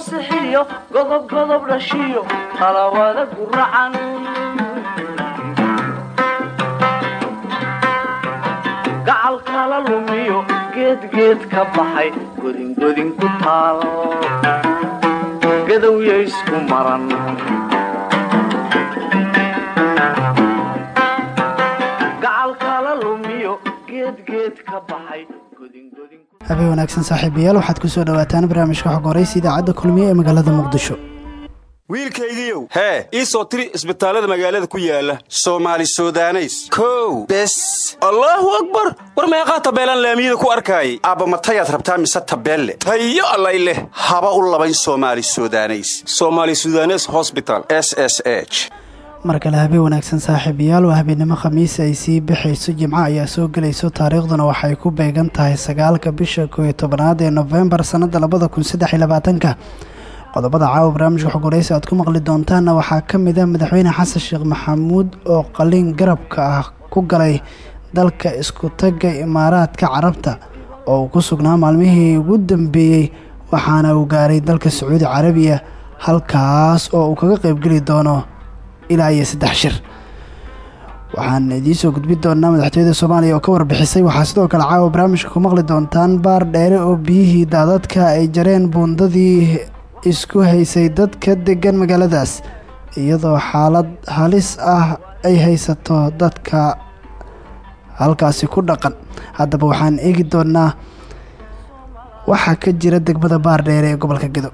sixiyo godob godob dhashiyo talawada guracan gacal kala lumiyo geedgeed ka baxay godingodin ku taal gadowya isku maran. Gacal kala lumiyo geedgeed ka baxay ku habeen wanaagsan saaxiibayaal. Waxaad ku soo dhowaataan barnaamijka xog horaysa idaacadda kulmiye ee magaalada muqdisho. Wiilkaygiiow. Hee ii soo tiri isbitaallada magaalada ku yaalla soomaali sudaneys. Kow. Bes. Allaahu akbar! War meeqaa tabeelaan laamiyada ku arkaayay. Aabba matayaad rabtaa mise tabeelle? Tayo allay leh. Haba u labayn soomaali sudaneys. Soomaali sudanes hosbital s s h mar kale habeen wanaagsan saaxiibayaal waa habeennimo khamiis ay sii bixayso jimco ayaa soo gelayso taariikhduna waxay ku beegan tahay sagaalka bisha koo iyo tobanaad ee nofembar sannadda labada kun qodobada caawa barnaamijka xogwaraysi aad ku maqli doontaanna waxaa ka mid ah madaxweyne xasan sheekh maxamuud oo qaliin garabka ah ku galay dalka isku tagga imaaraadka carabta oo uu ku sugnaa maalmihii ugu dambeeyey waxaana uu gaaray dalka sacuudi carabiya halkaas oo uu kaga qaybgeli doono ilaa iyo saddex shir. Waxaan idiin soo gudbin doonaa madaxtooyada soomaaliya oo ka warbixisay. Waxaa sidoo kale caawa barnaamijka ku maqli doontaan baar dheere oo biyihii daadadka ay jareen buundadii isku haysay dadka deggan magaaladaas iyadoo xaalad halis ah ay haysato dadka halkaasi ku dhaqan. Haddaba waxaan eegi doonaa waxaa ka jira degmada baar dheere ee gobolka gedo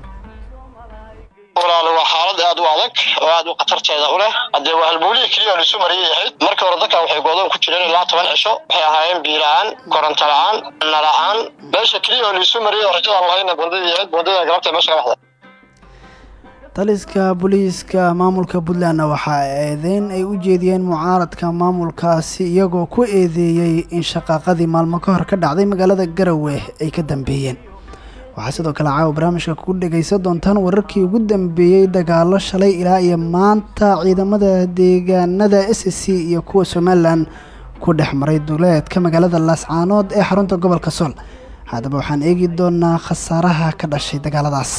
aad u adag oo aad u khatarteeda u leh. Haddee waa halbuulihii keliya lisu mariyay ahayd marka hore dadka waxay goodoon ku jireen ilaa toban cisho waxay ahaayeen biila-aan koronto la'aan na la'aan. Meesha keliya oo liisu mariyay oo rajadaan lahayna bundadii ahayd bundada galabta meesha ka taliska booliiska maamulka puntlandna waxaa eedeyn ay u jeediyeen mucaaradka maamulkaasi iyagoo ku eedeeyey in shaqaaqadii maalmo ka hor ka dhacday magaalada garowe ay ka dambeeyeen waxaa sidoo kale caawa barnaamijka ku dhegaysan doontaan wararkii ugu dambeeyey dagaalo shalay ilaa iyo maanta ciidamada deegaanada s c iyo kuwa somalilan ku dhex maray duleedka magaalada laascaanood ee xarunta gobolka sool haddaba waxaan eegi doonaa khasaaraha ka dhashay dagaaladaas.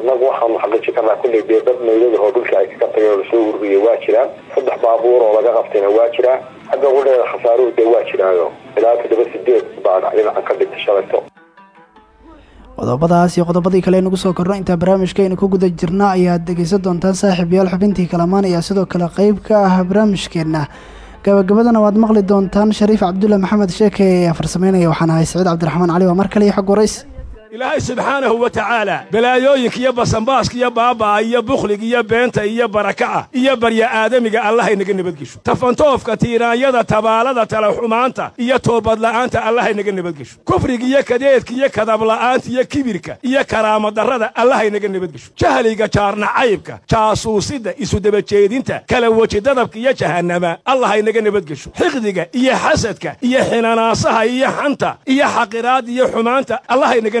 Innagu waxaanu xaqiijin karnaa kulley dee dad meydada oo dhulka ay kaga tageen oo la soo ururiyey waa jiraan saddex baabuur oo laga qabtayna waa jiraa xagga qudheeda khasaaruhu dee waa jiraayo. Ilaa toddoba sideed baa dhinacan ka dhigta shalayto qodobadaas iyo qodobadii kale nagu soo korno intaa barnaamijkeena ku guda jirna ayaad dhegaysan doontaan saaxiibayaal xubintii kalamaan ayaa sidoo kale qeyb ka ah barnaamijkeenna. Gabagabadana waad maqli doontaan shariif cabdulle maxamed sheeke ayaa farsameynaya waxaan ahay saciid cabdiraxmaan cali. Waa mar kale iyo xog warays ilaahay subxaanahu wa tacaala balaayooyinka iyo basanbaaska iyo baaba'a iyo bukhliga iyo beenta iyo baraka'a iyo barya aadamiga allahay naga nabadgesho. Tafantoofka tiiraanyada tabaalada talaxumaanta iyo toobadla'aanta allahay naga nabadgesho. Kufriga iyo kadeedka iyo kadabla'aanta iyo kibirka iyo karaamadarrada allahay naga nabadgesho. Jahliga jaarnacaybka jaasuusidda isudabajeedinta kala wejidadabka iyo jahannama allahay naga nabadgesho. Xiqdiga iyo xasadka iyo xinanaasaha iyo xanta iyo xaqiraadda iyo xumaanta allahay naga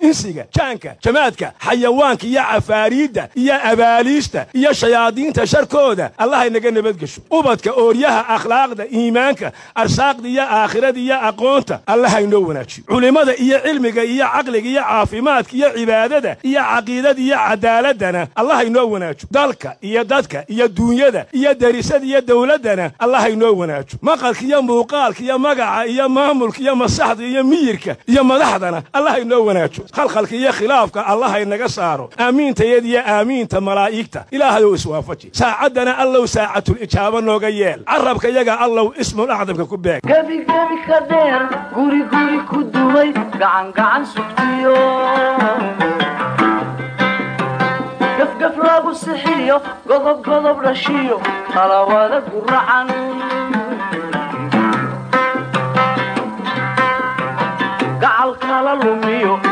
insiga jaanka jamaadka xayawaanka iyo cafaariidda iyo abaaliista iyo shayaadiinta sharkooda allahay naga nabadgesho. Ubadka ooryaha akhlaaqda iimaanka arsaaqda iyo aakhirada iyo aqoonta allahaynoo wanaajiyo. Culimmada iyo cilmiga iyo caqliga iyo caafimaadka iyo cibaadada iyo caqiidada iyo cadaaladana allahaynoo wanaajo dalka iyo dadka iyo duunyada iyo derisada iyo dowladdana allahaynoo wanaajo maqalka iyo muuqaalka iyo magaca iyo maamulka iyo masaxda iyo miyirka iyo madaxdana allahaynoo wanaajo khalkhalka iyo khilaafka allahay naga saaro. Aamiintayad iyo aamiinta malaa'igta. Ilaahayow iswaafaji saacaddana allow saacatul ijaaba nooga yeel. Carabka yaga allow ismul acdamka ku beeg. Gebigebi ka dheer guri guri ku lumiyo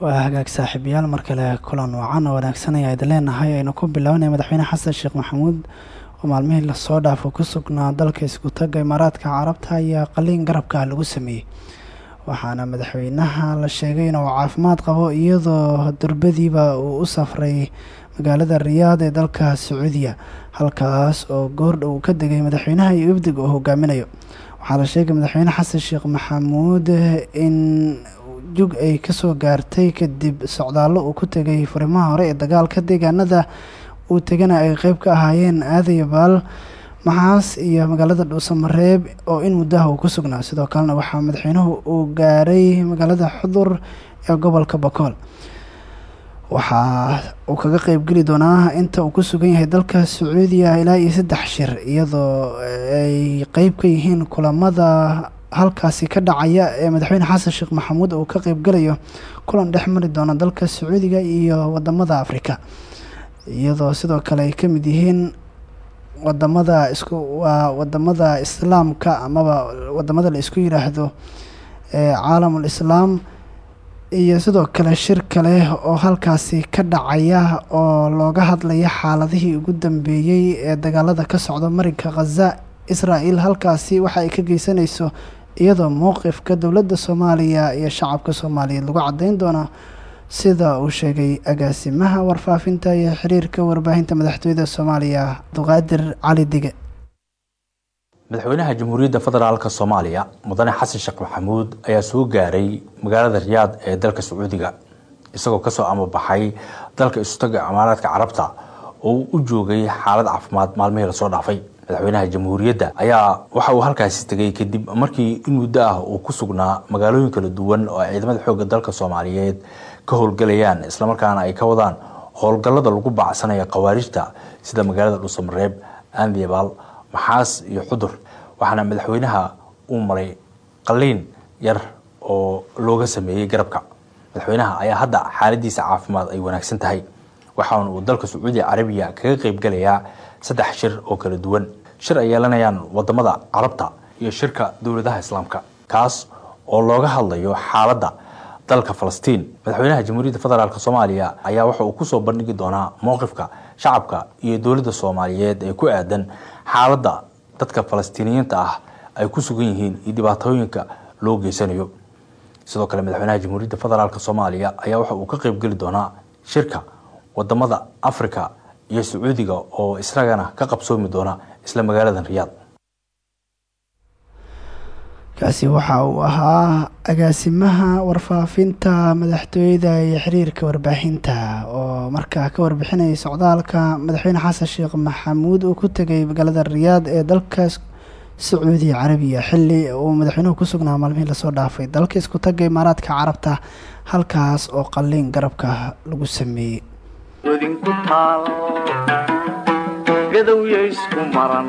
waa hagaag saaxiibayaal mar kale kulan wacan oo wanaagsan ayaa idin leenahay. Aynu ku bilaabanaya madaxweyne xasan sheekh maxamuud oo maalmihii la soo dhaafo ku sugnaa dalka isku-tagga imaaraadka carabta ayaa qaliin garabka lagu sameeyey. Waxaana madaxweynaha la sheegay inuu caafimaad qabo iyadoo durbadiiba uu u safray magaalada riyaad ee dalka sacuudiya halkaas oo goordhow ka degay madaxweynaha iyo ibdiga uu hogaaminayo waxaa la sheegay madaxweyne xasan sheekh maxamuud in jug ay ka soo gaartay kadib socdaallo uu ku tegay furimaha hore ee dagaalka deegaanada. Uu tegana ay qeyb ka ahaayeen aadayabaal maxaas iyo magaalada dhuusamareeb oo in muddaha uu ku sugnaa. Sidoo kalena waxaa madaxweynuhu uu gaaray magaalada xudur ee gobolka bakool waxaa uu kaga qeybgeli doonaa inta uu ku sugan yahay dalka sacuudiya ilaa iyo saddex shir iyadoo ay qeyb ka yihiin kulamada halkaasi ka dhacaya ee madaxweyne xasan sheekh maxamuud uu ka qeybgalayo kulan dhex mari doona dalka sacuudiga iyo waddamada afrika. Iyadoo sidoo kale ay ka mid yihiin waddamada isku waa waddamada islaamka amaba waddamada la isku yiraahdo ee caalamul islaam iyo sidoo kale shir kale oo halkaasi ka dhacaya oo looga hadlaya xaaladihii ugu dambeeyey ee dagaalada ka socda marinka khaza israel halkaasi waxa ay ka geysanayso iyadoo mowqifka dowladda soomaaliya iyo shacabka soomaaliyeed lagu caddeyn doona sida uu sheegay agaasimaha warfaafinta iyo xiriirka warbaahinta madaxtooyada soomaaliya abduqaadir cali dige madaxweynaha jamhuuriyadda federaalk soomaaliya mudane xasan sheekh maxamuud ayaa soo gaaray magaalada riyaad ee dalka sacuudiga isagoo ka soo amabaxay dalka isutaga imaaraadka carabta oo uu u joogay xaalad caafimaad maalmihii la soo dhaafay. Madaxweynaha jamhuuriyadda ayaa waxa uu halkaasi tegay kadib markii in muddo ah uu ku sugnaa magaalooyin kala duwan oo ay ciidamada xoogga dalka soomaaliyeed ka howlgalayaan islamarkaana ay ka wadaan howlgallada lagu baacsanaya khawaarijta sida magaalada dhuusamareeb aandiyabaal maxaas iyo xudur. Waxaana madaxweynaha uu maray qaliin yar oo looga sameeyey garabka. Madaxweynaha ayaa hadda xaaladiisa caafimaad ay wanaagsan tahay. Waxaana uu dalka sacuudiya carabiya kaga qeybgalayaa saddex shir oo kala duwan. Shir ay yeelanayaan waddamada carabta iyo shirka dowladaha islaamka kaas oo looga hadlayo xaaladda dalka falastiin. Madaxweynaha jamhuuriyadda federaalk soomaaliya ayaa waxa uu ku soo bandhigi doonaa mowqifka shacabka iyo dowladda soomaaliyeed ee ku aadan xaaladda dadka falastiiniyiinta ah ay ku sugan yihiin iyo dhibaatooyinka loo geysanayo. Sidoo kale madaxweynaha jamhuuriyadda federaalk soomaaliya ayaa waxa uu ka qeybgeli doonaa shirka waddamada africa iyo sacuudiga oo isagana ka qabsoomi doona isla magaaladan riyaad kaasi waxa uu ahaa agaasimaha warfaafinta madaxtooyada iyo xiriirka warbaahinta oo markaa ka warbixinayay socdaalka madaxweyne xasan sheekh maxamuud uu ku tegay magaalada riyaad ee dalka sacuudiya carabiya. Xili uu madaxweynuhu ku sugnaa maalmihii la soo dhaafay dalka isku tagga imaaraadka carabta halkaas oo qaliin garabka lagu sameeyey. Godinku taal maran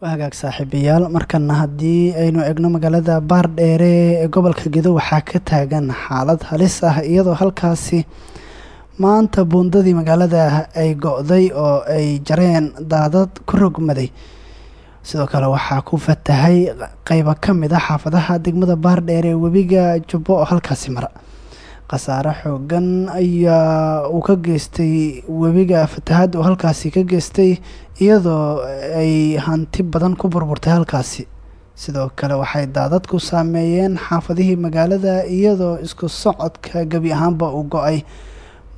waa hagaag saaxiibayaal. Markana haddii aynu egno magaalada baardheere ee gobolka gedo waxaa ka taagan xaalad halis ah iyadoo halkaasi maanta buundadii magaalada ay go-day oo ay jareen daadad ku rogmaday. Sidoo kale waxaa ku fatahay qeybo ka mid a xaafadaha degmada baardheere ee webiga jubbo oo halkaasi mara khasaare xoogan ayaa uu ka geystay webiga fatahaad uu halkaasi ka geystay iyadoo ay hanti badan ku burburtay halkaasi. Sidoo kale waxay daadadku saameeyeen xaafadihii magaalada iyadoo isku socodka gebi ahaanba uu go'ay.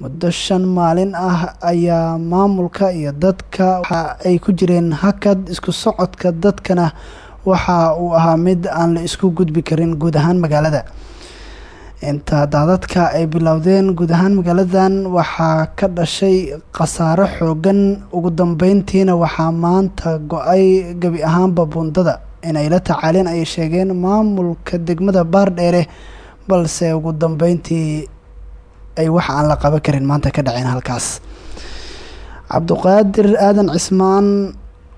Muddo shan maalin ah ayaa maamulka iyo dadka waxa ay ku jireen hakad isku socodka dadkana waxa uu ahaa mid aan la isku gudbi karin guud ahaan magaalada inta daadadka ay bilowdeen guud ahaan magaaladan waxaa ka dhashay khasaaro xoogan ugu dambeyntiina waxaa maanta go'ay gebi ahaanba buundada inay la tacaaleen ay sheegeen maamulka degmada baardheere balse ugu dambeyntii ay wax aan la qaban karin maanta ka dhaceen halkaas. Cabduqaadir aadan cismaan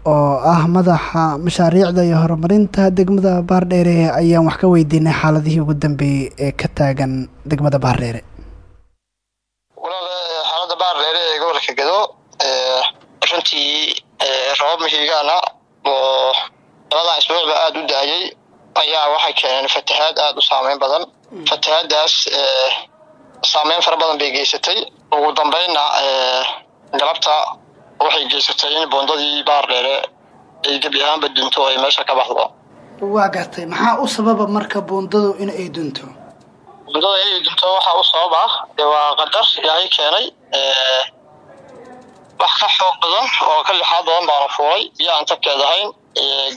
oo ah madaxa mashaariicda iyo horumarinta degmada baardheere ayaan wax ka weydiinay xaaladihii ugu dambeeyey ee ka taagan degmada baardheere. Walaal xaaladda baardheere ee gobolka gedo runtii rabab mihigaana oo labadan isbuucba aada u daayay ayaa waxay keeneen fatahaad aada u saameyn badan. Fatahaadaas saameyn fara badan bay geysatay. Ugu dambeynna galabta waxay geysatay in boondadii baardheere ay gebi ahaanba dunto ay meesha ka baxdo. Waa gartay maxaa u sababa marka buundadu in ay dunto? Boondada inay dunto waxaa u sabab ah dee waa qadar ilaahay keenay wax ka xoog badan oo ka lixaad badan baana fuulay biyo aan tabkeed ahayn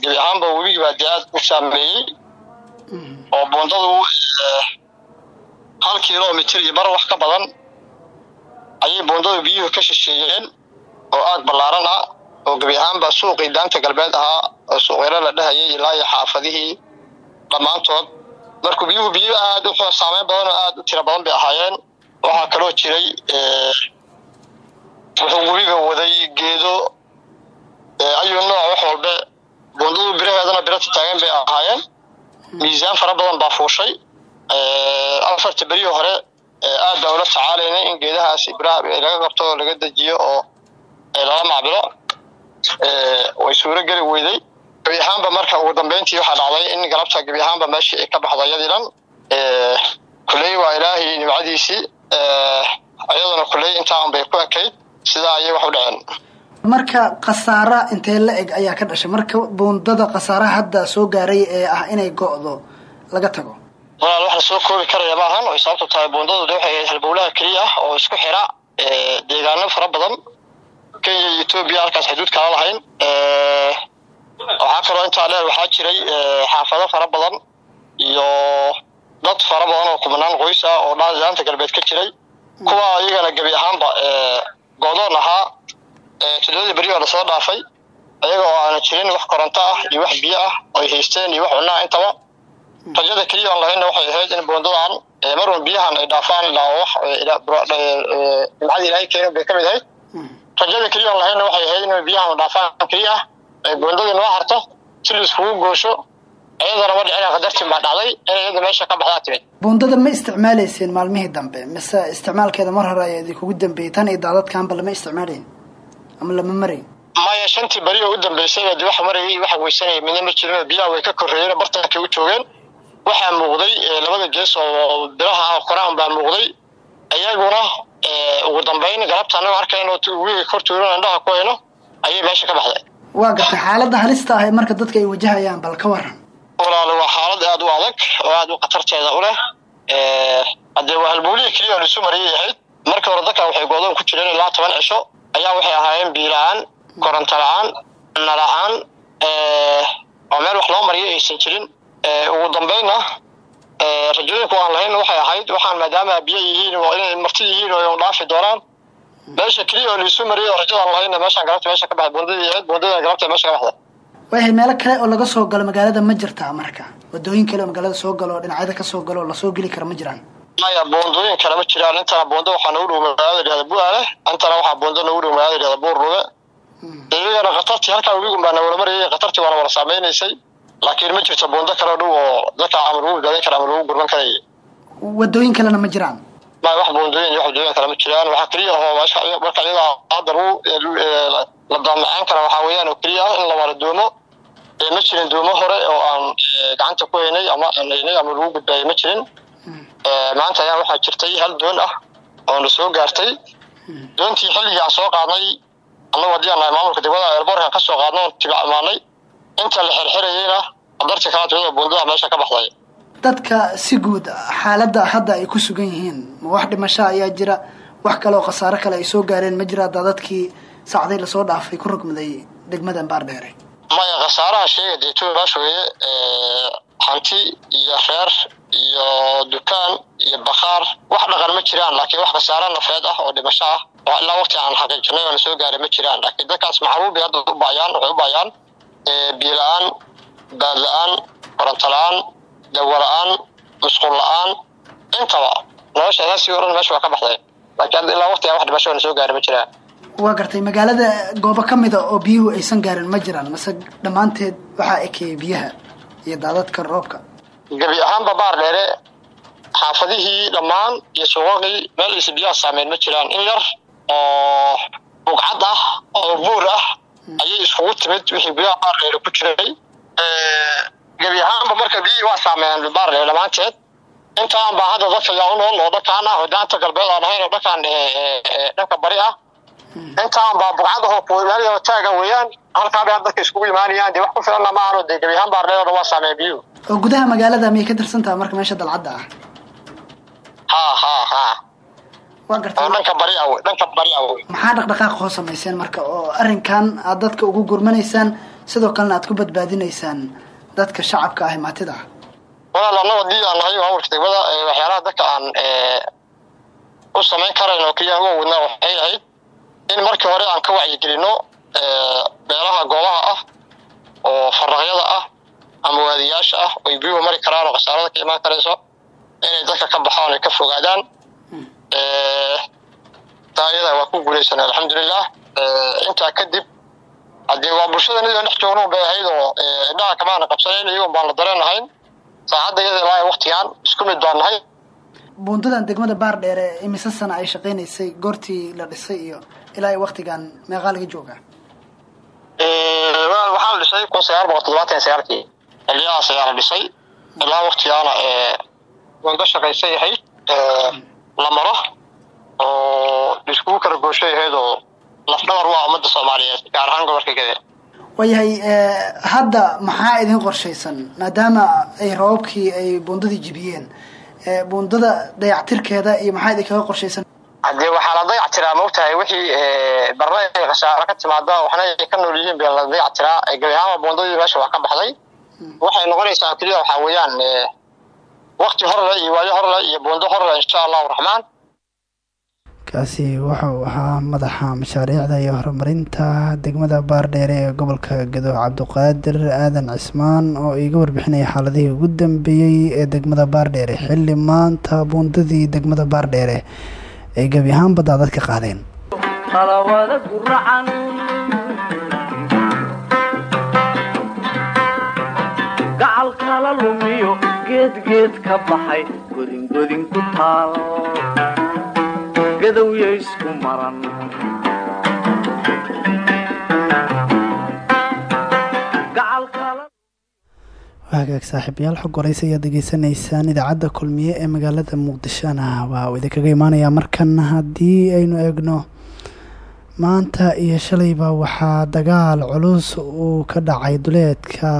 gebi ahaanba webigi baa dee aad u saameeyey. Oo boondadu hal kilomitr iyo bar wax ka badan ayay boondadu biyuhu ka shisheeyeen oo aag ballaaran ah oo gebi ahaanba suuqii daanta galbeed ahaa oo suuqyaro la dhahayay ilaa iyo xaafadihii dhammaantood. Markuu biyuhu biyo aad u saameyn badan oo aad u tiro badan bay ahaayeen. Waxaa kaloo jiray wuxuu webiga waday geedo ayuu nooc wax walbe boondadu biraheedana birata taagan bay ahaayeen. Miisaan fara badan baa fuushay. Afarta beriyo hore aad baa ula tacaalayna in geedahaas biraha laga qabto oo laga dejiyo oo lala macbilo way suuro geli weyday. Gebi ahaanba marka ugu dambeyntii waxaa dhacday in galabta gebi ahaanba meeshii ay ka baxdo iyadii dhan kuley waa ilaahay nimcadiisii iyaduna kuley intaan bay ku ekayd sidaa ayay wax u dhaceen. Marka khasaara intee la eg ayaa ka dhashay? Marka buundada khasaaraha hadda soo gaaray ee ah inay go-do laga tago? Walaal wax la soo koobi karaya maahan oy sababto tahay buundadu de waxay halbowlaha keliya ah oo isku xira deegaano fara badan kenya iyo etoobiya halkaas xuduud kala lahayn. Waxaa kaloo intaa dheer waxaa jiray xaafado fara badan iyo dad fara badan oo kumanaan qoys ah oo daanta galbeed ka jiray. Kuwa iyagana gebi ahaanba goodoon ahaa todobadii beri oo la soo dhaafay ayaga oo aana jirin wax koronto ah iyo wax biyo ah oy haysteen iyo wax cunaa intaba. Rajada keliya aan lahaynna waxay ahayd in boondadan marwan biyahan ay dhaafaan ilaa wax nimcada ilaahay keeno bay ka mid ahayd rajada keliya aan lahaynna waxay ahayd in biyahan dhaafaan keliya ah ay boondadii noo harto si la iskugu goosho iyadana ma dhicina qadartin baa dhacday in iyada meesha ka baxdaa timid. Buundada ma isticmaalayseen maalmihii dambe mise isticmaalkeeda mar hore ayaa idinkugu dambeeyey tan iyo daadadkaanba lama isticmaalayn ama lama marayn maya shantii beri oo u dambeysayba de waxa marayay waxa midna ma jirin biyaha way ka korreeyeen bartankay u joogeen waxaa muuqday labada gees oo biraha ah koraan baa muuqday iyaguna ugu dambeyn galabta anago arkayno wiiga kor tuuran indhaha ku hayno ayay meesha ka baxday. Waa gartay xaaladda halista ah ee marka dadka ay wajahayaan bal ka waran. Walaal waa xaalad aad u adag oo aad u khatarteeda u leh. Haddee waa halbowlihi keliya oo laisu mariyay ahayd markii hore dadka waxay goodoon ku jireen ilaa toban cisho ayaa waxay ahaayeen biila-aan koronto la'aan na la'aan. Oo meel wax loo mariyo aysan jirin. Ugu dambeynna rajooyinku aan lahayn waxay ahayd waxaan maadaama biyo yihiin oo inay marti yihiin oo dhaafi doonaan. Meesha keliya oo laisu mariyay oo rajadaan lahaynna meeshaan galabta meesha ka baxday boondadii ahayd boondadana galabta meesha ka baxday. Waayahay meelo kale oo laga soo galo magaalada ma jirtaa marka? Wadooyin kale oo magaalada soo galo oo dhinacyada ka soo galo oo la soo geli kara ma jiraan? Maya boondooyin kale ma jiraan. Intana boondo waxaa nagu dhow magaalada yidhahda buaale intana waxaa boondo nagu dhow magaalada yidhahda buur ruge iyagana khatartii halkaa webigun baa nawala marayay khatartii waana wala saameynaysay laakiin ma jirto boondo kale dhow oo dadka ama lagu badbaadin kara ama lagu gurman karaya wadooyin kalena ma jiraan? Maya wax boondooyin iyo wax wadooyin kale ma jiraan. Waxaa keliya oo marka iyada hadda la daamaceen kara waxaa weeyaan oo keliya in la wala doomo ma jirin doomo hore oo aan gacanta ku haynay ama aan haynay ama lagu gudbaayay ma jirin. Maanta ayaa waxaa jirtay hal doon ah oo na soo gaartay. Doontii xilligii aan soo qaadnay annagu haddii aan nahay maamulka degmada eerboorka ka soo qaadno tiba imaanay inta la xirxirayeyna qadartii kala timid oo meesha ka baxday. Dadka si guud xaaladda hadda ay ku sugan yihiin wax dhimasho ayaa jira wax kale oo khasaaro kale ay soo gaareen ma jira haddaa dadkii sacday la soo dhaafay ku rogmaday degmada baardheere maya khasaaraha sheega dee tuulaasha weeye hanti iyo reer iyo dukaan iyo bakhaar wax dhaqan ma jiraan laakiin wax khasaaro nafeed ah oo dhimasho ah. Oo ilaa waqti aan xaqiijinay oo la soo gaaray ma jiraan laakiin dadkaas maxaruubi hadda u baayaan waxay u baayaan biyo la'aan baad la'aan koronto la'aan dawo la'aan musqul la'aan intaba nolosha asaasi o dhan meesha waa ka baxday. Laakiin hadda ilaa waqti aan wax la soo gaaray ma jiraan. Waa gartay magaalada goobo ka mida oo biyuhu aysan gaarin ma jiraan mase dhammaanteed waxaa ekeeyay biyaha iyo daadadka roobka. Gebi ahaanba baar dheere xaafadihii dhammaan iyo suuqaqii meel aysa biyaha saameyn ma jiraan. In yar oo bugcad ah oo buur ah ayay iskugu timid wixii biyaha baar dheere ku jiray gebi ahaanba marka biyihii waa saameeyeen baar dheere dhammaanteed intaan baa hadda dadka yaa u nool oo ah daanta galbeed aan ahayn oo dhankaan dhanka bari ah. Intaan baa bugcadaho meel taaga weeyaan halkaa bay dadka iskugu imaanayaan dee wax ku filanna ma aano dee gebi ahaan baar dheere waa saameeya biyuhu oo gudaha magaalada miyay ka tirsan tahay marka meesha dalcadda ah? Ha ha ha dhanka bari dhanka bari maxaa dhaqdhaqaaq hoo samayseen marka? Oo arrinkan aad dadka ugu gurmanaysaan sidoo kalena aad ku badbaadinaysaan dadka shacabka ah maatida. Ah walaal annaga haddii aan nahay maamulka degmada waxyaalaha dadka aan u samayn karayn oo keliya uga wadnaa waxay ahayd in markii hore aan ka wacyigelino beelaha goobaha ah oo faraqyada ah ama waadiyaasha ah oo ay biyuhu mari karaan oo khasaarada ka imaan karayso inay dadka ka baxaan ay ka fogaadaan taa iyada waa ku guulaysanay alxamdulilah intaa kadib haddii waa bulshada nidoo dhex joogno bay ahayd oo indhaha kamaana qabsanayn iyagoon baan la dareenahayn saacadda iyada ilaa waqtigaan isku mid baan nahay buundadan degmada baar dheere imise sana ay shaqaynaysay goortii la dhisay iyo ilaa iyo waqtigan meeqaa laga joogaa waxaa la dhisay kun sagaal boqol toddobaatan sagaalkii. Xilliyahaas ayaa la dhisay ilaa waqtigaana wanda shaqaysay ahayd la maro oo iskugu kala gooshay ahayd oo lafdhabar waa ummadda soomaaliyeed gaar ahaan gobolka gede. Waayahay hadda maxaa idin qorshaysan maadaama ay rababkii ay buundadii jibiyeen buundada dayactirkeeda iyo maxaa idinkaga qorshaysan? Haddee waxaa la dayac tiraa maogtahay wixii barna ay khasaaro ka timaada waxna ay ka nool yihiin baa la dayac tiraa gebi ahaanba buundadii meesha waa ka baxday. Waxay noqonaysaa keliya waxaa weeyaan waqti horle iyo waayo horle iyo buundo horle insha allahu raxmaan kaasi wuxuu ahaa madaxa mashaariicda iyo horumarinta degmada baardheere ee gobolka gedo cabdiqaadir aadan cismaan oo iiga warbixinaya xaaladihii ugu dambeeyey ee degmada baardheere xilli maanta buundadii degmada baardheere ay gebi ahaanba daadad ka qaadeen geedgeed ka baxay godingodin ku taal gadowya isku maran hagaag saaxiibayaal xog waraysa ayaad degeysanaysaan idaacadda kulmiye ee magaalada muqdishona waa uu idinkaga imaanayaa markan haddii aynu eegno maanta iyo shalayba waxaa dagaal culus uu ka dhacay duleedka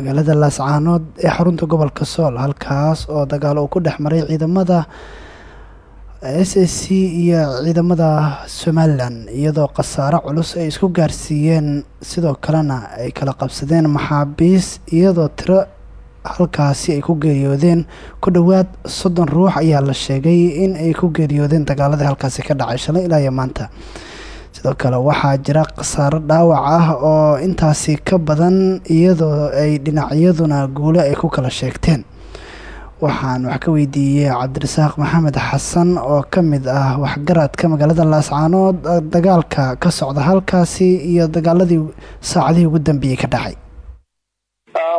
magaalada laascaanood ee xarunta gobolka sool halkaas oo dagaal uu ku dhex maray ciidamada s s c iyo ciidamada somalilan iyadoo khasaaro culus ay isku gaarsiiyeen. Sidoo kalena ay kala qabsadeen maxaabiis iyadoo tiro halkaasi ay ku geeriyoodeen. Ku dhowaad soddon ruux ayaa la sheegay in ay ku geeriyoodeen dagaaladii halkaasi ka dhacay shalay ilaa maanta sidoo kale waxaa jira khasaaro dhaawac ah oo intaasi ka badan iyadoo ay dhinacyaduna guulo ay ku kala sheegteen. Waxaan wax ka weydiiyey cabdirasaaq maxamed xasan oo ka mid ah waxgaradka magaalada laascaanood dagaalka ka socda halkaasi iyo dagaaladii saacadihii ugu dambeeyey ka dhacay.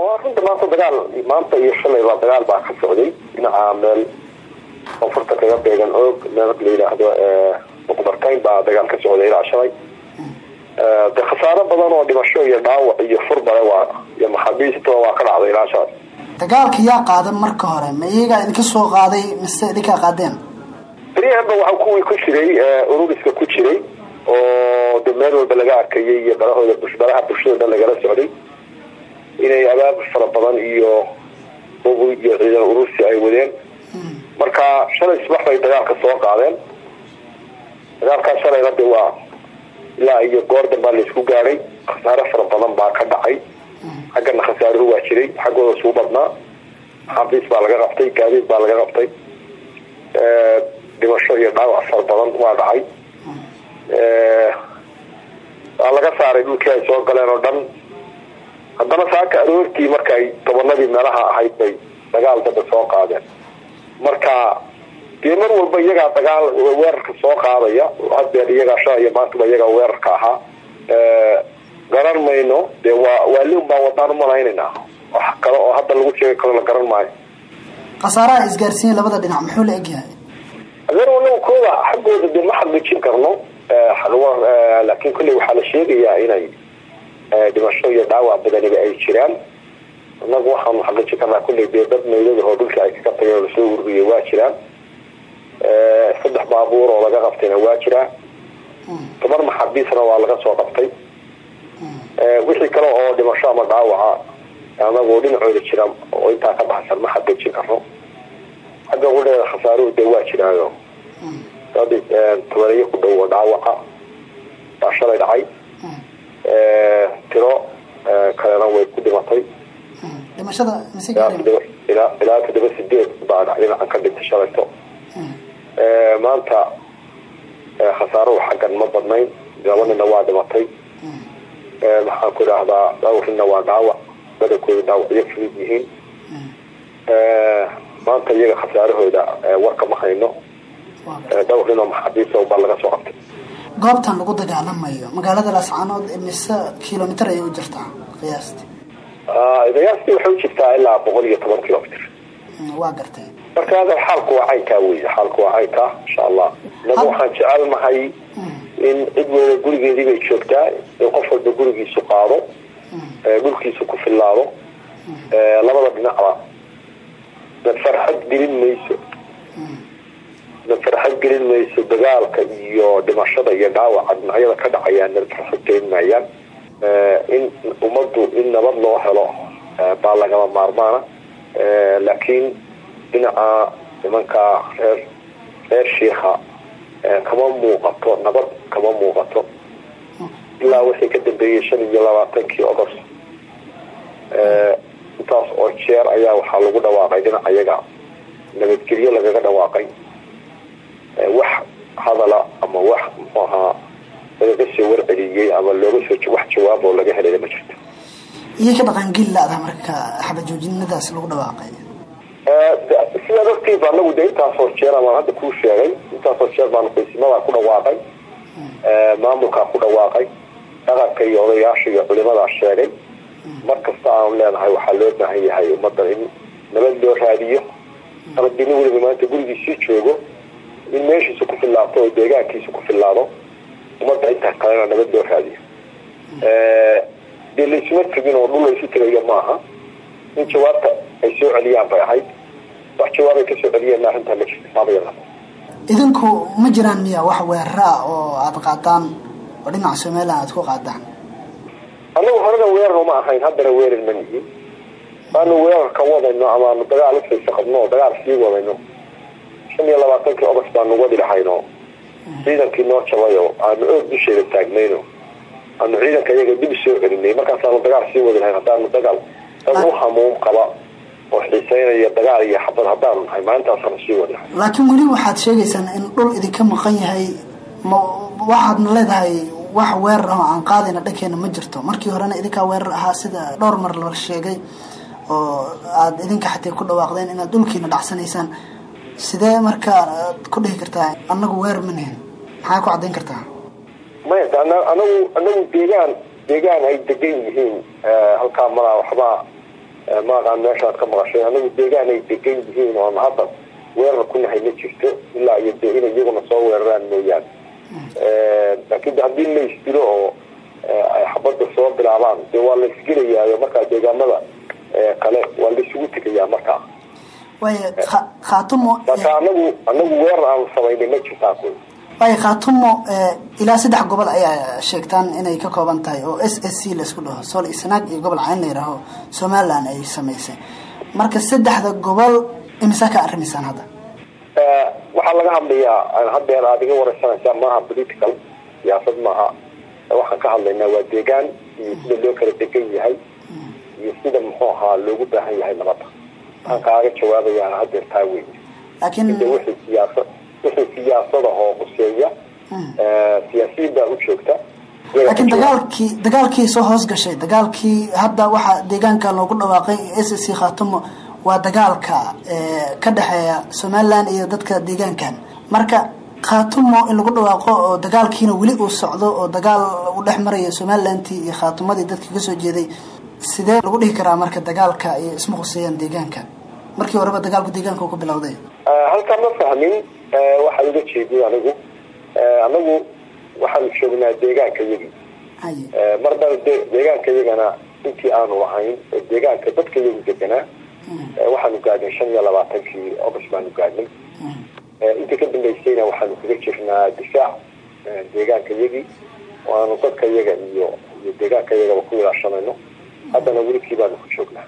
Waa runta maanta dagaal. Maanta iyo shalay baa dagaal baa ka socday. Dhinaca meel koonfurta kaga beegan oog meel la yidhaahdo muqbarkayn baa dagaal ka socday ilaa shalay de khasaaro badan oo dhimasho iyo dhaawac iyo furbale waa iyo maxaabiista waa ka dhacday ilaa shalay dagaalka yaa qaadan marka hore ma iyagaa idinka soo qaaday mise idinkaa qaadeen? Beryahanba waxaa kuwii ku jiray ururiska ku jiray oo de meel walba laga arkayay iyo barahooda baraha bulshada dhan lagala socday. Inay abaabul fara badan iyo ugu iyo ciidan urursi ay wadeen. Marka shalay subax bay dagaalka soo qaadeen dagaalkaa shalayna de waa ilaa iyo goor danbaa la isku gaadhay khasaare fara badan baa ka dhacay. Xaggana khasaaruhu waa jiray. Xaggooda suu badnaa. Xabiis baa laga qabtay gaadiid baa laga qabtay. Dhimasho iyo dhaawac fara badan waa dhacay. Waa laga saaray dhulkii ay soo galeen oo dhan. Haddana saaka aroortii marka ay tobanadii meelaha ahayd bay dagaal dambe soo qaadeen. Marka dee mar walba iyagaa dagaal weerarka soo qaadaya hadeer iyagaa shalay iyo maantaba iyagaa weerarka ahaa. Garan mayno dee waa waaliun baan wadaan umalaynayna wax kale oo hadda lagu sheegi karo la garan maayo. Khasaaraha isgaarsiinya labada dhinac muxuu la egyahay? Adeer anagu kooda xaggooda dee ma xaqiijin karno. Laakiin kolley waxaa la sheegayaa inay dhimasho iyo dhaawac badaniba ay jiraan. Inagu waxaanu xaqiijin karnaa kolley dee dad meydada oo dhulka ay kaga tageen oo la soo ururiyay waa jiraan saddex baabuur oo laga qabtayna waa jiraan toban maxaabiisna waa laga soo qabtay. Wixii kale oo dhimasho ama dhaawaca anagoo dhinacooda jira oo intaa ka baxsan ma xaqiijin karno. Xagga udheeda khasaaruhu dee waa jiraayo. Dad tobaneyo ku dhow oo dhaawaca. Baa shalay dhacay. Tiro kalena way ku dhimatay. Ilaa toddoba sideed baa dhac dhinacan ka dhintay shalayto maanta khasaaruhu xaggan ma badnayn. Laba nina waa dhimatay. Maxaan ku idhaahdaa dhowr nina waa dhaawac. Badankooda dhaawacyo fudud yihiin. Maanta iyaga khasaarahooda warka ma hayno. Dhowr nin oo maxaabiisa baa laga soo qabtay. Goobtan lagu dagaalamayo magaalada laascaanood mise kilomitr ayay u jirtaa qiyaastii? Qiyaastii waxay u jirtaa ilaa boqol iyo toban kilomitr waa gartay marka hadal xaalku waa caynkaa wey xaalku waa caynkaa insha allah inagu waxaan jecelnahay in cid weyda gurigeedii bay joogtaa in qof walba gurigiisu qaado dhulkiisu ku fillaado labada dhinacba na farxad gelin mayso. Na farxad gelin mayso dagaalka iyo dhimashada iyo dhaawaca dhinacyada ka dhacayaan na farxad gelin maayaan in ummaddu in nabad loo helo baa lagama maarmaana laakiin dhinaca nimanka reer reer shiikha kama muuqato nabad kama muuqato. Ilaa wixii ka dambeeyey shan iyo labaatankii ogost intaas oo jeer ayaa waxaa lagu dhawaaqay dhinaca iyaga nabadgelyo lagaga dhawaaqay. Wax hadala ama wax muxuu ahaa lagaga soo warceliyey ama looga soo wax jawaab oo laga helaya ma jirto iyo ka dhaqangeli la-da marka xabajoojinadaas lagu dhawaaqay. Sidaa dartiiba anagu de intaasoo jeer amaan hadda kuu sheegay. Intaasoo jeer baanu dhawaaqay. Maamulkaa ku dhawaaqay. Dhaqanka iyo odayaasha iyo culimadaa sheegay. Mar kasta aanu leenahay waxaa loo baahan yahay ummaddan in nabad loo raadiyo. Nabadgelyo weliba maanta gurigiisii joogo in meeshiisa ku fillaato oo deegaankiisa ku fillaado. Ummadda intaa kalena nabad loo raadiyo dee laysuma tegin oo dhul laysu tegayo maaha. In jawaabta ay soo celiyaan bay ahayd. Wax jawaab ay ka soo celiyeen arrintaa ma jirta maabayada idinku ma jiraan miya wax weeraraa oo aada qaadaan oo dhinaca somalilan aada ku qaadaan anagu horena weerar ma ahayn haddana weerar ma nihin aanu weerarka wadayno amaanu dagaal ifaysa qabno oo dagaal sii wadayno. Shan iyo labaatankii ogost baanu wadi lahayno ciidankii noo jabayo aanu oog dusheeda taagnayno aanu ciidanka iyaga dib soo celinay. Markaasaanu dagaal sii wadi lahayn haddaanu dagaal dad u hamuun qaba oo xiiseynaya dagaal iyo xabad haddaanu nahay maalintaasanu sii wadi lahay. Laakiin weli waxaad sheegaysaan in dhul idinka maqan yahay ma waxaadna leedahay wax weerar ah oo aan qaadayna dhankeena ma jirto. Markii horena idinkaa weerar ahaa sida dhowr mar la sheegay oo aada idinka xatee ku dhawaaqdeen inaad dhulkiina dhacsanaysaan. Sidee markaa aad ku dhihi kartaa? Annagu weerar ma nihin maxaa ku caddayn kartaa maya anagu anagu deegaan deegaan ay degan yihiin halkaa malaa waxbaa ma aqaan meeshaad ka maqashay. Anagu deegaan ay degan yihiin oon hadda weerar ku nahay ma jirto ilaa iyo dee inay iyaguna soo weeraraan mooyaane. Laakiin de haddii laysdilo oo ay xabadda soo bilaabaan dee waa laysgelayaayo markaa deegaamada kale waa laisugu tegayaa markaa. Marka anagu anagu weerar aanu samaynay ma jirtaa waaya khaatumo eh, ilaa saddex gobol ayaa sheegtaan inay ka kooban tahay oo s s c la isku dhaho. Sool isnaag iyo gobol cayn la yidhaaho somaliland ay samaysay. Marka saddexda gobol imisa ka arrimaysaan hadda? Waxaa laga hadlayaa haddeer aad iga wareysanaysaa maaha political siyaasad maaha waxaan ka hadlaynaa waa deegaan iyo sida loo kala degan yahay iyo sida muxuu ahaa loogu baahan yahay nabadda waxaan kaaga jawaabayaana haddeer taa wey laakiin wixii siyaasa wixii siyaasada oo quseeya siyaasiyiin baa u joogta. Laakiin dagaalkii dagaalkii soo hoos gashay. Dagaalkii hadda waxaa deegaanka loogu dhawaaqay s c khaatumo waa dagaalka eh, ka dhexeeya somaliland iyo dadka deegaankan. Marka khaatumo in lagu dhawaaqo oo dagaalkiina weli uu socdo oo dagaal u dhex maraya somalilantii iyo khaatumadii dadka ka soo jeeday sidee lagu dhihi karaa marka dagaalka ay isma khuseeyaan deegaanka? Markii horeba dagaalku deegaanka ku bilowday. Halkaa ma fahmin waxaa uga jeediy anigu. Anagu waxaanu joognaa deegaanka yagii haye marbana de- deegaanka yagana intii aanu ahayn oo deegaanka dadka yagu deganaa waxaanu gaadhnay shan iyo labaatankii august baanu gaadhnay intii ka dambeysayna waxaanu kaga jirnaa difaac deegaanka yagii oo aanu dadka yaga iyo iyo deegaanka yagaba ku ilaashanayno haddana welikii baanu ku joognaa.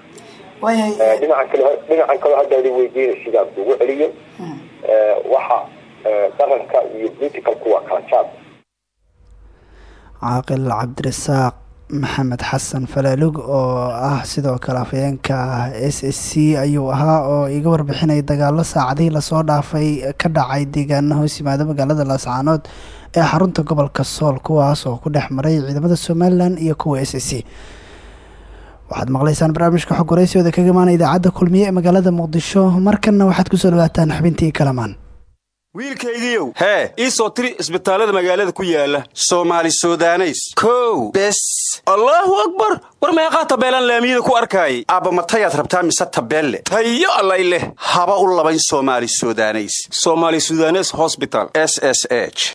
Dhinacan kale dhinacan kale haddaad weydiina sidaan kugu celiyo waxa dhaqanka iyo politicalku waa kala jaad. Caaqil cabdirasaaq maxamed xasan falaalug oo ah sidoo kale afhayeenka s s c ayuu ahaa oo iga warbixinaya dagaalo saacadihii la soo dhaafay ka dhacay deegaana hoos yimaada magaalada laascaanood ee xarunta gobolka sool kuwaas oo ku dhex maray ciidamada somalilan iyo kuwa s s c waxaad maqlaysaan barnaamijka xog waraysiooda kaga imaanaya idaacadda kulmiye ee magaalada muqdisho. Markanna waxaad ku soo dhawaataan xubintii kalamaan. Wiilkaygiiow hee ii soo tiri isbitaallada magaalada ku yaalla soomaali sudaneys. Kow bes. Allaahu akbar! War meeqaa tabeelaan laamiyada ku arkaayay. Aabba matayaad rabtaa mise tabeelle? Tayo allay leh. Haba u labayn soomaali sudaneys. Soomaali sudanes hosbital s s h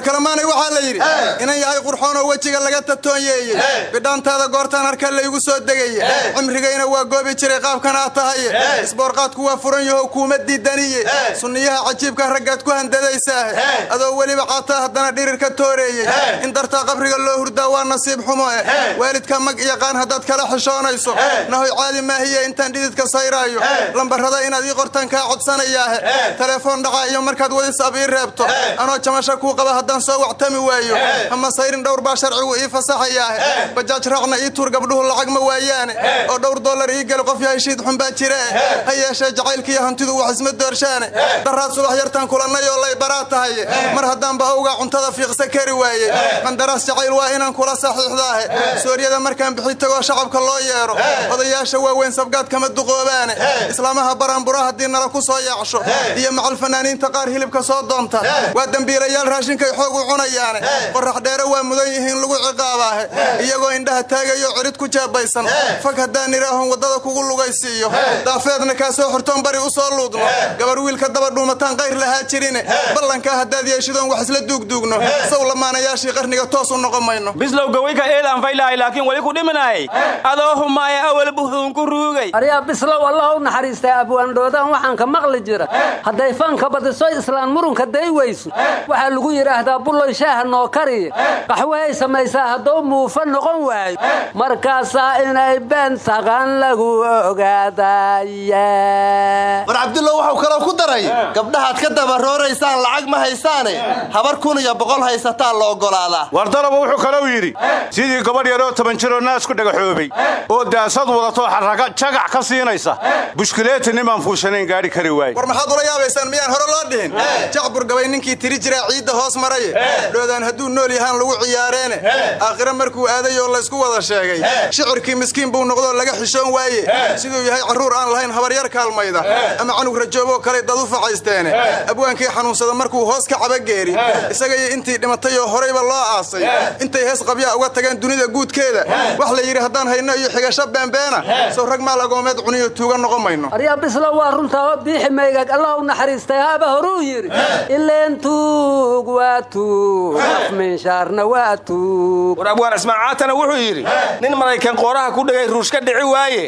war kalemaanay waxaa la yidhi inan yahay qurxoonoo wejiga laga tatoonyeeyey bidhaantaada goortaan arka laygu soo degaya cimrigayna waa goobi jiray qaabkan aad tahaye isboorqaadku waa furan yaho kuuma diidaniye. Sunniyaha cajiibka raggaad ku handadaysaahe adoo weliba caataa haddana dhirir ka tooreeyey. In dartaa qabriga loo hurdaa waa nasiib xumo eh. Waalidka mag yaqaan haddaad kala xishoonayso. Nahoy caadi maahiye intaan dhididka sayraayo. Lambarrada inaad ii qortaan kaa codsanayaahe telefoon dhaca iyo markaad wadisab ii reebto. Anoo jamasho kuu qaba haddaan soo wactami waayo ama sayrin dhowr baa sharcigu ii fasaxayaahe bajaaj raacna ii tuur gabdhuhu lacag ma waayaane oo dhowr dollar ii geli qof yahay shiid xun baa jire ha yeeshee jacaylkiiyo hantidu wax isma doorshaane daraad subax yartaan kulannay oo lay baraa tahay mar haddaanba awgaa cuntada fiiqsa kari waaye qandaraas jacayl waa inaan kula saxiixdaahe sooryada markaan bixi tagoo shacabka loo yeedho odayaasha waaweyn sabgaad kama duqoobaane islaamaha baraanbura haddii nala ku soo yaacsho iyo macal fanaaniinta qaar hilibka soo doonta waa dembiilayaal raashinkay xoog u cunayaane. Qorax dheere waa mudan yihiin lagu ciqaabaahe. Iyagoo indhaha taagayo cirid ku jeebaysan fag haddaan idhaahon waddada kugu lugaysiiyo. Daafeedna kaa soo xurtoon bari u soo luudno. Gabar wiilka daba dhuumataan qayr lahaa jirine. Ballankaa haddaad yeeshidoon wax isla duugduugno saw lamaanayaashii qarniga toos u noqon mayno. Bislow gawayka eedaan faylahay laakiin weli ku dhimanay. Adoo humaaya awal buxuun ku ruugay. Aryaa bislow allah u naxariistay abwaandhoodaan waxaan ka maqli jira. Hadday faanka badiso islaan murunka day weyso waxaa lagu yidhaahdaa bulloy shaaha noo kariya qaxwehay samaysaa hadduu muufa noqon waayo markaasaa inay been taqan lagu ogaadaya war cabdullo wuxuu kaloo ku daray gabdhahaad ka dabarooraysaan lacag ma haysaane. Habar kun iyo boqol haysataan la oggolaadaa wardalaba wuxuu kalou yidhi sidii gabadh yaroo toban jiroo naas ku dhagaxoobay oo daasad wadatoo xarraga jagac ka siinaysa. Bushkuleeti nimaan fuushanayn gaadhi kari waaye war maxaad ula yaabaysaan miyaan hore loo dhihin? Jacbur gabay ninkii tiri jiraa ciidda hoos maray waaye dhoodaan hadduu nool yahaan lagu ciyaareene aakhire markuu aaday oo laysku wada sheegay. Shicirkii miskiin buu noqdoo laga xishoon waaye. Siduu yahay carruur aan lahayn habaryar kaalmayda. Ama canug rajooboo kale dad u facaysteene abwaankii xanuunsada markuu hoos ka cabageeri isagaiyo intii dhimatay oo horayba loo aasay. Intay hees qabyaa uga tageen dunida guudkeeda. Wax la yidhi haddaan hayno iyo xigasho beenbeena sow rag maal agoomeed cuniyo tuuga noqon mayno. Aryaa bislo waa runtaa oo biixi maygag allah u naxariistay haaba horuu yidhi. Ileen tuug waa tuug afminshaarna waa tuug war abwaan ismaacaatana wuxuu yidhi nin maraykan qooraha ku dhigay ruush ka dhici waaye.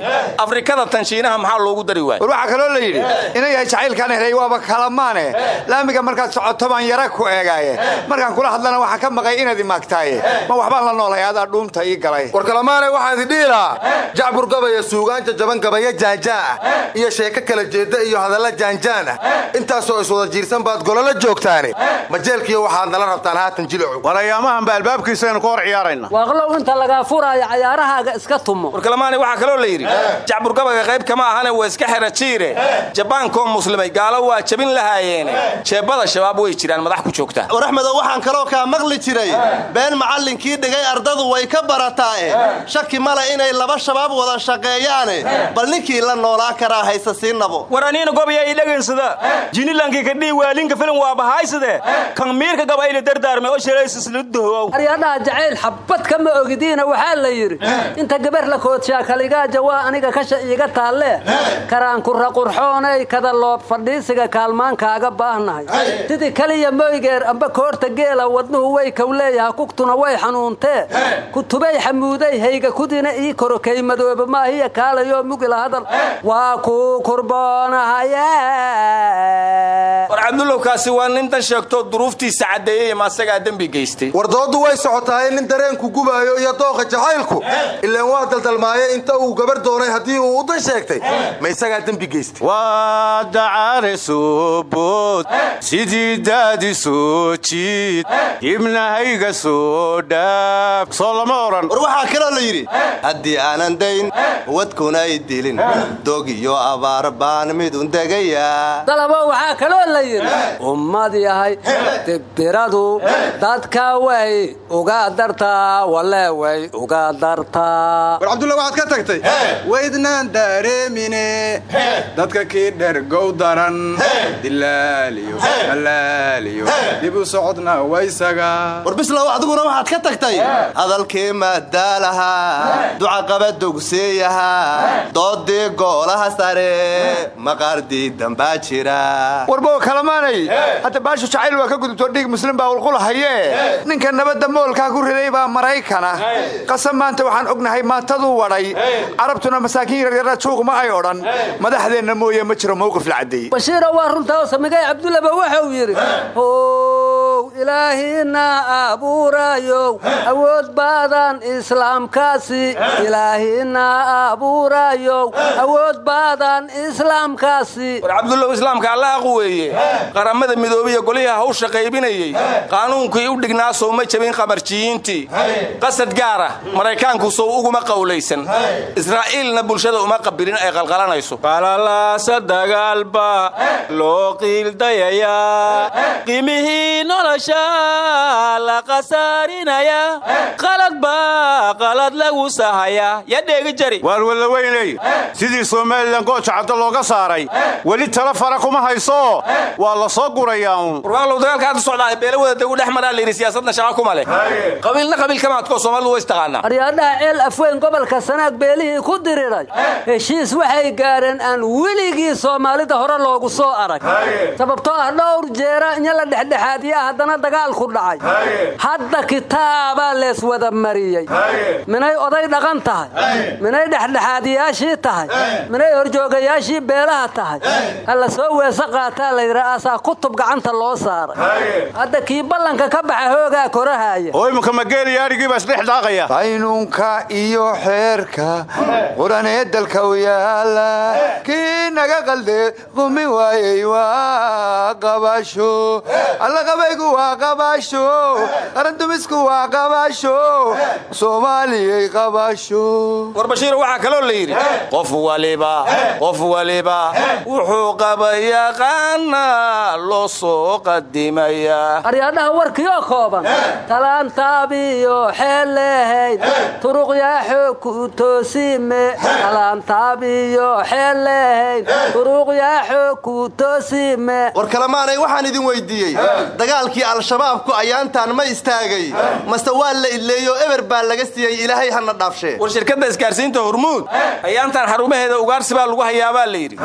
Afrikada tanshiinaha maxaa loogu dari waaye? War waxaa kaloo la yidhi inay yahay jacaylkaan helay waaba kalamaane. Laamiga markaad socoto baan yara ku eegaaye. Markaan kula hadlana waxaan ka maqay inaad imaagtaaye ma waxbaan la noolahay adaa dhuunta ii galay. War kalamaane waxaa idi dhihi lahaa jacbur gabaya suugaanta jaban gabaya jaanjaa ah iyo sheeko kala jeedda iyo hadalla jaanjaan ah. Intaasoo iswada jiirsan baad gololo joogtaane. Majeelkiiyo waxaad nala rabtaan haatan jilocow war ayaamahanba albaabkiisaynu ka hor ciyaarayna. Waaqlow inta lagaa furaayo cayaarahaaga iska tumo. Warkalamaane waxaa kaloo la yidhi jacburgabaga qayb kama ahane waa iska xera jiire. Jabaankoo muslimay gaalo waa jabin lahaayeene jeebbada shabaab way jiraan madax ku joogta. War waxaan kaloo kaa maqli jiray been macallinkii dhigay ardadu way ka barataae shaki male inay laba shabaab wada shaqeeyaane bal ninkii la noolaa karaa hayse sii nabo. War aniina gobaya ii dhegaynsada? Jinilankii kadhii waalinka filim waa bahaysade? Kan miirka gaba ina dardaarmay oo shalaysisludahow aryadhaha jacayl xabbad kama ogidiina waxaa la yidhi inta gabar la koodshaa kaligaaja waa aniga kasha iiga taalle. Karaankurra qurxoonay kada loob fadhiisiga kaalmaankaaga baahnahay. Sidii kaliya moygeer amba koorta geela wadnuhu way kow leeyaha kugtuna way xanuuntee. Kutubay xamuuday hayga kudina ii korokay madoobe maahiya kaalayoo mugila hadal. Waa kuu kurboonahaya war cabdulowkaasi waa nin dan sheegtoo duruuftiisa caddeeyey ma asagaa dembi geystay. War dooddu way socotahay nin dareenku gubaayo iyo dooqa jacaylku. Ilaan waa daldalmaaye inta uu gabar doonay haddii uu u dan sheegtay. Ma isagaa dembi geystay. Waa dacaare soo bood sidii daadi soo jiid ibnahayga soo dhaaf. Soo lama odhan war waxaa kaloo la yidhi haddii aanan dayn wadkunay dilin. Dog iyo abaar baan midun degayaa. Dalabo waxaa kaloo la yidhi ummad yahay dibdiradu dadka way uga dartaa walle way uga dartaa war cabdulla waxaad ka tagtay? Waydnaan daareemine. Dadka kii dhergow daran. Dilaaliyo halaaliyo dib u socodna waysaga war bislow adiguna waxaad ka tagtay? Hadalkii maadaalahaa ducaqaba dugseeyahaa doodii goolaha sare maqaardii dambaa jira. Warbow kalamaanay? Hadda baashu jacayl waa ka gudubtoo dhiig muslim baa ulqulahaye ninka nabadda moolkaa ku riday baa maraykana qasab maanta waxaan ognahay maataduu wadhay carabtuna masaakiin yaryara juuqma ay odhan. Madaxdeenna mooye ma jiro mowqif la caddeeyey. Bashiiro waa runtaa oo samigay cabdullaba wuxuu yidhi how ilaahina abuurayow awood baadan islaamkaasi. Ilaahina abuurayow awood baadan islaamkaasi. War cabdullow islaamka alla aqweeye qaramada midoobiya golihii hawsha qaybinayey. Qaanuunkii u dhignaa sow ma jabin qamarjiyiintii qasad gaara maraykaanku sow uguma qawlaysan israa'iilna bulshada uma qabilin ay qalqalanayso. Qalalaasa dagaalba loo qiildayayaa qiimihii nolosha la khasaarinaya qalad baa qalad lagu sahaya. Ya dheegi jari. Waar wallaweyney sidii somalilan gooja caddo looga saaray. Weli tala fara kuma hayso. Waa la soo gurayaa uun. Warwaaqlow dagaalka hadda socdaa beela wada degu dhex maraa layidhi siyaasadna shaqa kuma leh. Qabiilna qabiil kama adkoo soomaalidu way istaqaanaa. Aryaadhaha ceel afweyn gobolka sanaag beelihii ku diriray. Heshiis waxay gaareen aan weligii soomaalida hore loogu soo arag. Sababtoo ah dhowr jeera inya la dhexdhexaadiyaa haddana dagaalku dhacay. Hadda kitaabaa lees wada mariyey minay oday dhaqan tahay. Minay dhexdhexaadiyaashii tahay. Minay horjoogayaashii beelaha tahay. Ha la soo weese qaataa layidhi asaa kutub gacanta loo saaray. Hadda kii ballanka ka baxa hoogaa korahaya qaynuunka iyo xeerka quranee dalka u yaalla. Kii naga qalde qumi waayey waa qabasho alla qabaygu qaxootigu waa qabaasho qarandumisku waa qabaasho soomaaliyay qabaasho war bashiir waxaa kaloo la yidhi qof waliba qof waliba wuxuu qaba yaqaana loo soo qadimayaa aryaadhaha warkii oo kooban talaantaabiyo xeellehayd turuqyaaxo ku toosime. Talaantaabiyo xeellehayd turuqyaaxo ku toosime. War kalemaanay waxaan idin weydiiyey dagaalkii al-shabaabku ayaantaan ma istaagay. Mase waa la idleeyo eber baa laga siiyey ilaahay hana dhaafshee war shirkadda isgaarsiinta hormuud. Ayaantaan xarumaheeda ugaarsi baa lagu hayaabaa la yidhi.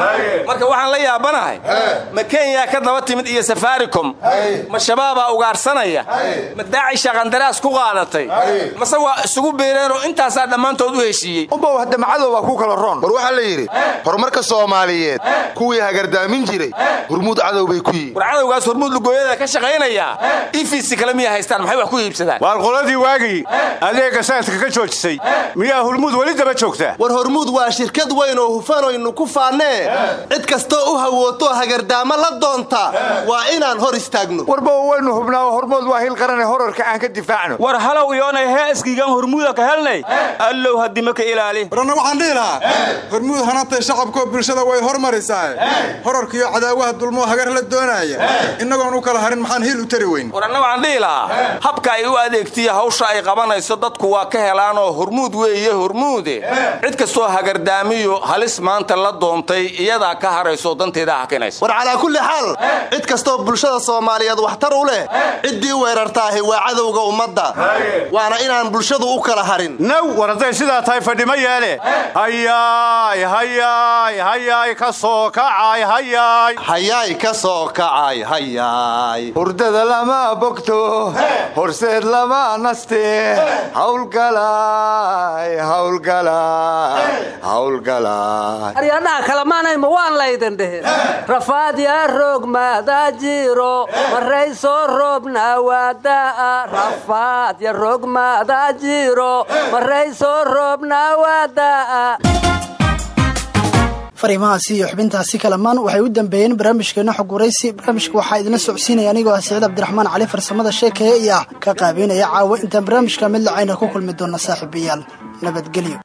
Marka waxaan la yaabanahay ma kenya ka daba timid iyo safaricom? Ma shabaabaa ugaarsanaya? Ma daacisha qandaraas ku qaadatay? Mase waa isugu beereenoo intaasaa dhammaantood u heshiiyey? Umbow hadda macadowbaa ku kala roon. War waxaa la yidhi horumarka soomaaliyeed kuwii hagardaamin jiray hurmuud cadow bay ku yihiin war cadowgaas hormuud lugooyada ka shaqaynayaa ifisi kale miya haystaan maxay wax ku iibsadaan? Waar qoladii waagii adeega saadka ka joojisay. Miyaa hurmuud weli daba joogtaa? War hormuud waa shirkad weyn oo hufanaynu ku faannee cid kastoo u hawooto hagardaamo la doonta. Waa inaan hor istaagno. Warba waynu hubnaa hormood waa hil qarane horarka aan ka difaacno. War halow iyoonay heeskiigan hormuuda ka helnay? Allow haddima ka ilaali. Waranna waxaan dhihi lahaa hormuud hanantay shacabkoo bulshada way hormarisaa. Horarkiiyo cadaawaha dulmoo hagar la doonaaya. Innagoon u kala harin maxaan hiil waranna waxaan dhihi lahaa habka ay u adeegtiya hawsha ay qabanayso dadku waa ka helaanoo hormuud weeye hormuude cid kastoo hagardaamiyo halis maanta la doontay iyadaa ka harayso danteeda hakinaysa war calaa kulli xaal. Cid kastoo bulshada soomaaliyeed waxtar u leh ciddii weerartaahi waa cadowga ummadda. Waana inaan bulshadu u kala harin. Naw war hadday sidaa tahay fadhimo yeele. Hayaay hayaay hayaay ka soo kacay hayaay. Hayaay ka soo kacay hayaay. Hurdada lama bogto horseed lama naste hawlgalay hawlgalay hawlgalay aryaadhaha kalamaanay ma waan laydin dhihin rafaad yaa roogmaadaa jiro maray soo roobna waadaa rafaad ya roogmaadaa jiro maray soo roobna waadaa fariimahaasi iyo xubintaasi kalamaan waxay u dambeeyeen barnaamijkeena xog waraysi barnaamijka waxaa idinla socodsiinaya anigoo ah saciid cabdiraxmaan cali farsamada sheekeeye iyo ka qaabeynaya caawa. Intaan barnaamijka mid lacayna ku kulmi doona saaxiibayaal nabadgelyo